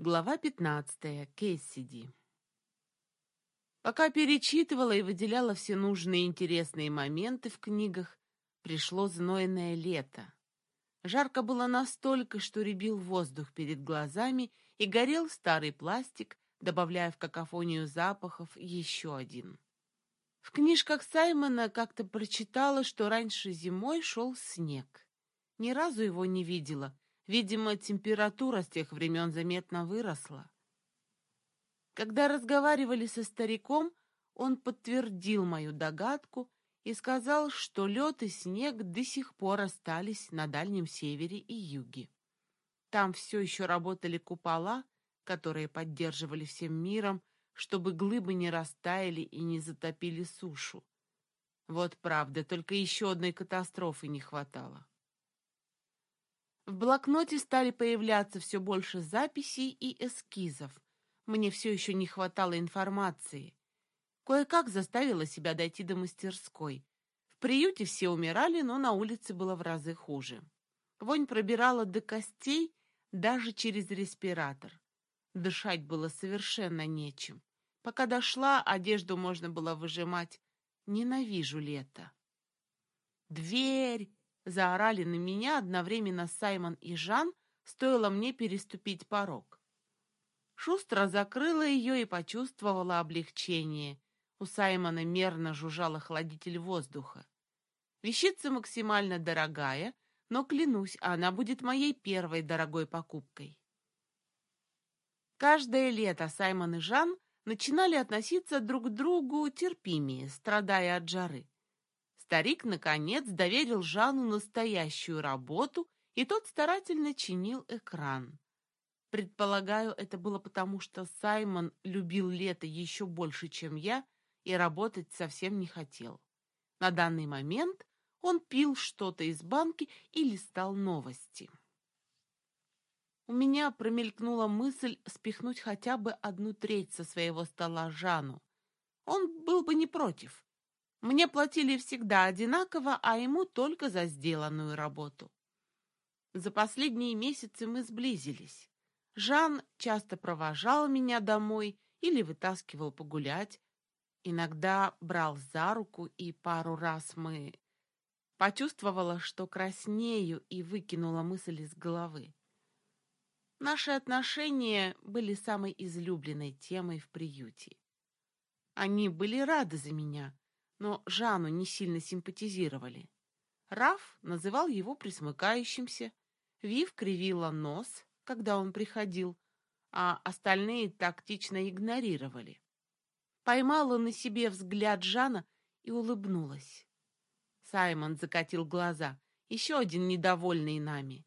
Глава 15. Кэссиди. Пока перечитывала и выделяла все нужные интересные моменты в книгах, пришло знойное лето. Жарко было настолько, что рябил воздух перед глазами и горел старый пластик, добавляя в какофонию запахов еще один. В книжках Саймона как-то прочитала, что раньше зимой шел снег. Ни разу его не видела — Видимо, температура с тех времен заметно выросла. Когда разговаривали со стариком, он подтвердил мою догадку и сказал, что лед и снег до сих пор остались на Дальнем Севере и Юге. Там все еще работали купола, которые поддерживали всем миром, чтобы глыбы не растаяли и не затопили сушу. Вот правда, только еще одной катастрофы не хватало. В блокноте стали появляться все больше записей и эскизов. Мне все еще не хватало информации. Кое-как заставила себя дойти до мастерской. В приюте все умирали, но на улице было в разы хуже. Вонь пробирала до костей даже через респиратор. Дышать было совершенно нечем. Пока дошла, одежду можно было выжимать. Ненавижу лето. «Дверь!» Заорали на меня одновременно Саймон и Жан, стоило мне переступить порог. Шустро закрыла ее и почувствовала облегчение. У Саймона мерно жужжал охладитель воздуха. Вещица максимально дорогая, но, клянусь, она будет моей первой дорогой покупкой. Каждое лето Саймон и Жан начинали относиться друг к другу терпимее, страдая от жары. Старик, наконец, доверил Жану настоящую работу, и тот старательно чинил экран. Предполагаю, это было потому, что Саймон любил лето еще больше, чем я, и работать совсем не хотел. На данный момент он пил что-то из банки и листал новости. У меня промелькнула мысль спихнуть хотя бы одну треть со своего стола Жану. Он был бы не против. Мне платили всегда одинаково, а ему только за сделанную работу. За последние месяцы мы сблизились. Жан часто провожал меня домой или вытаскивал погулять. Иногда брал за руку, и пару раз мы... Почувствовала, что краснею, и выкинула мысль из головы. Наши отношения были самой излюбленной темой в приюте. Они были рады за меня, но Жанну не сильно симпатизировали. Раф называл его присмыкающимся, Вив кривила нос, когда он приходил, а остальные тактично игнорировали. Поймала на себе взгляд Жана и улыбнулась. Саймон закатил глаза, еще один недовольный нами.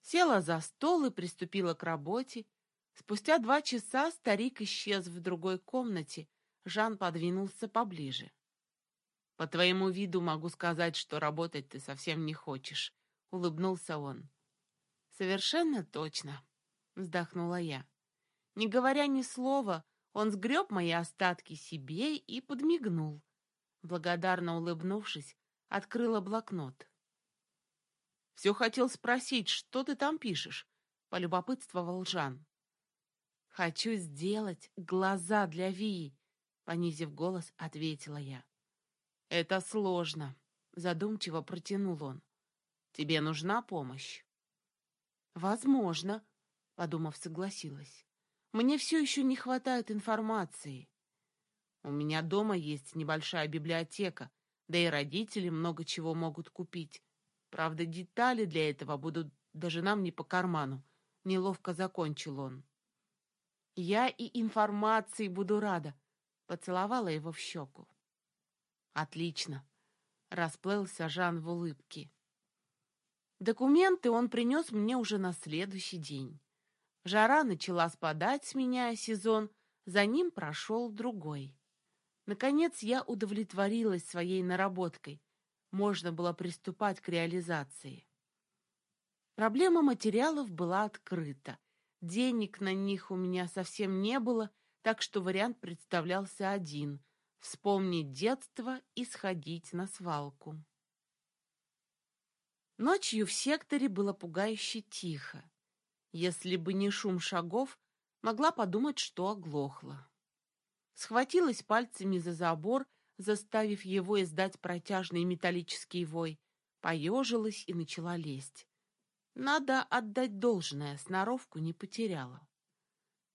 Села за стол и приступила к работе. Спустя два часа старик исчез в другой комнате, Жан подвинулся поближе. «По твоему виду могу сказать, что работать ты совсем не хочешь», — улыбнулся он. «Совершенно точно», — вздохнула я. Не говоря ни слова, он сгреб мои остатки себе и подмигнул. Благодарно улыбнувшись, открыла блокнот. «Все хотел спросить, что ты там пишешь?» — полюбопытствовал Жан. «Хочу сделать глаза для Вии», — понизив голос, ответила я. «Это сложно», — задумчиво протянул он. «Тебе нужна помощь?» «Возможно», — подумав, согласилась. «Мне все еще не хватает информации. У меня дома есть небольшая библиотека, да и родители много чего могут купить. Правда, детали для этого будут даже нам не по карману», — неловко закончил он. «Я и информации буду рада», — поцеловала его в щеку. Отлично. Расплылся Жан в улыбке. Документы он принес мне уже на следующий день. Жара начала спадать, сменяя сезон, за ним прошел другой. Наконец я удовлетворилась своей наработкой. Можно было приступать к реализации. Проблема материалов была открыта. Денег на них у меня совсем не было, так что вариант представлялся один вспомнить детство и сходить на свалку. Ночью в секторе было пугающе тихо. Если бы не шум шагов, могла подумать, что оглохла. Схватилась пальцами за забор, заставив его издать протяжный металлический вой, поежилась и начала лезть. Надо отдать должное, сноровку не потеряла.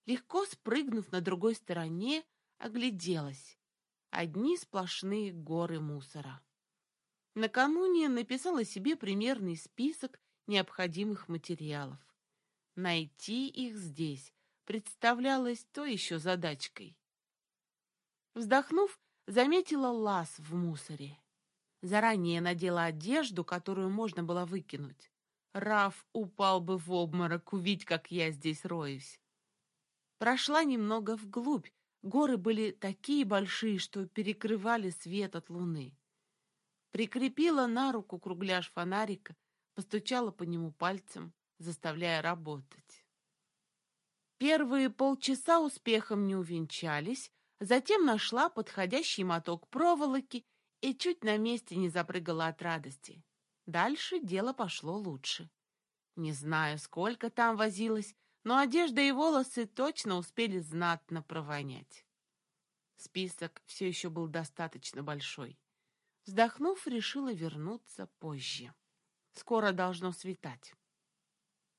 Легко спрыгнув на другой стороне, огляделась. Одни сплошные горы мусора. Накануне написала себе примерный список необходимых материалов. Найти их здесь представлялось то еще задачкой. Вздохнув, заметила лаз в мусоре. Заранее надела одежду, которую можно было выкинуть. Раф упал бы в обморок, увидеть, как я здесь роюсь. Прошла немного вглубь. Горы были такие большие, что перекрывали свет от луны. Прикрепила на руку кругляш фонарика, постучала по нему пальцем, заставляя работать. Первые полчаса успехом не увенчались, затем нашла подходящий моток проволоки и чуть на месте не запрыгала от радости. Дальше дело пошло лучше. Не знаю, сколько там возилась, но одежда и волосы точно успели знатно провонять. Список все еще был достаточно большой. Вздохнув, решила вернуться позже. Скоро должно светать.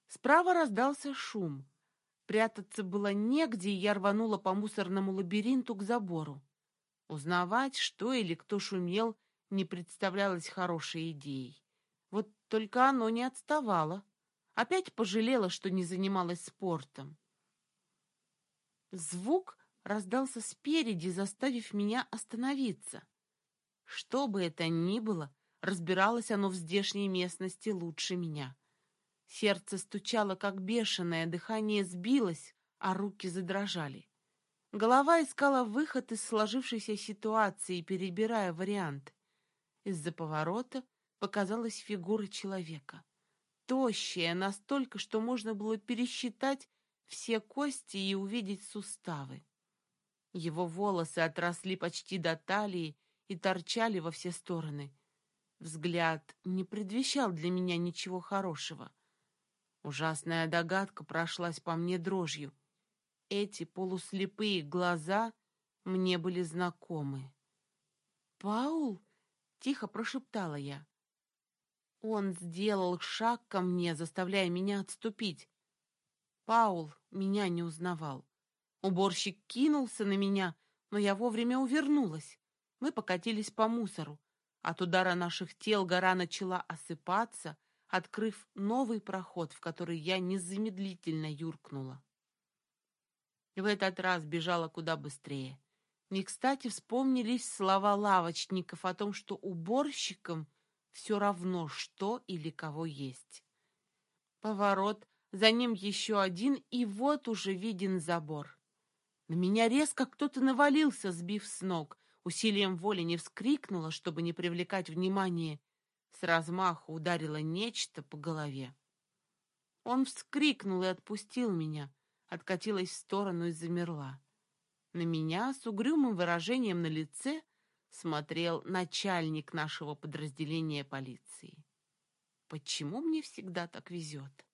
Справа раздался шум. Прятаться было негде, и я рванула по мусорному лабиринту к забору. Узнавать, что или кто шумел, не представлялось хорошей идеей. Вот только оно не отставало. Опять пожалела, что не занималась спортом. Звук раздался спереди, заставив меня остановиться. Что бы это ни было, разбиралось оно в здешней местности лучше меня. Сердце стучало, как бешеное, дыхание сбилось, а руки задрожали. Голова искала выход из сложившейся ситуации, перебирая варианты. Из-за поворота показалась фигура человека. Тощая настолько, что можно было пересчитать все кости и увидеть суставы. Его волосы отросли почти до талии и торчали во все стороны. Взгляд не предвещал для меня ничего хорошего. Ужасная догадка прошлась по мне дрожью. Эти полуслепые глаза мне были знакомы. «Паул?» — тихо прошептала я. Он сделал шаг ко мне, заставляя меня отступить. Паул меня не узнавал. Уборщик кинулся на меня, но я вовремя увернулась. Мы покатились по мусору. От удара наших тел гора начала осыпаться, открыв новый проход, в который я незамедлительно юркнула. В этот раз бежала куда быстрее. Не кстати вспомнились слова лавочников о том, что уборщикам все равно, что или кого есть. Поворот, за ним еще один, и вот уже виден забор. На меня резко кто-то навалился, сбив с ног. Усилием воли не вскрикнула, чтобы не привлекать внимания. С размаху ударило нечто по голове. Он вскрикнул и отпустил меня, откатилась в сторону и замерла. На меня с угрюмым выражением на лице смотрел начальник нашего подразделения полиции. Почему мне всегда так везет?